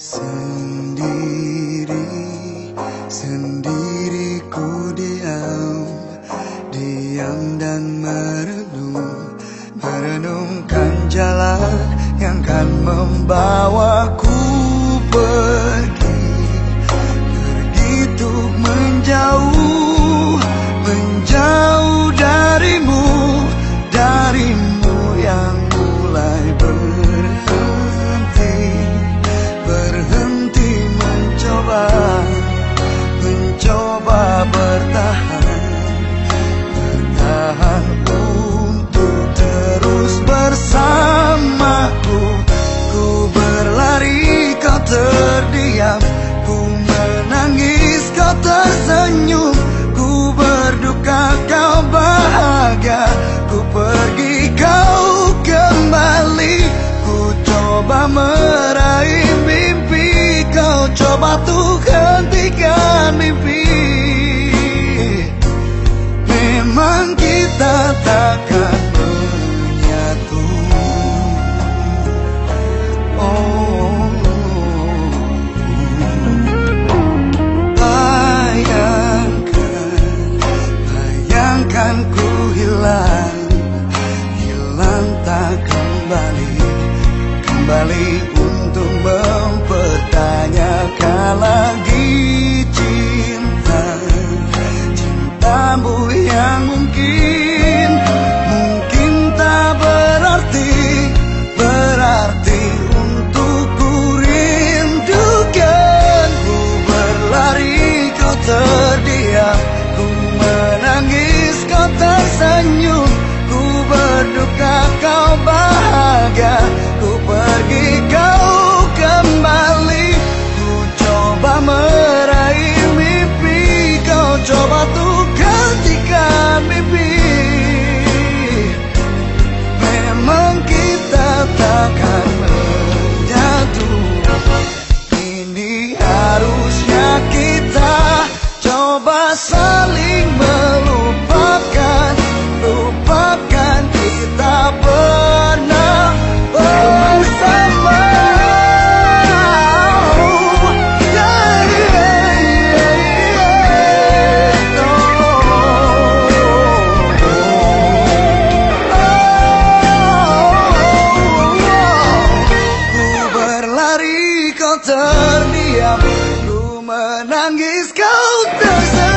Sendiri, sendiri ku diam. Diam dan merenung Merenungkan jalan yang kan membawa menghentikan mimpi. Memang kita takkan Kau terdiam. Ku menangis kau tersenyum.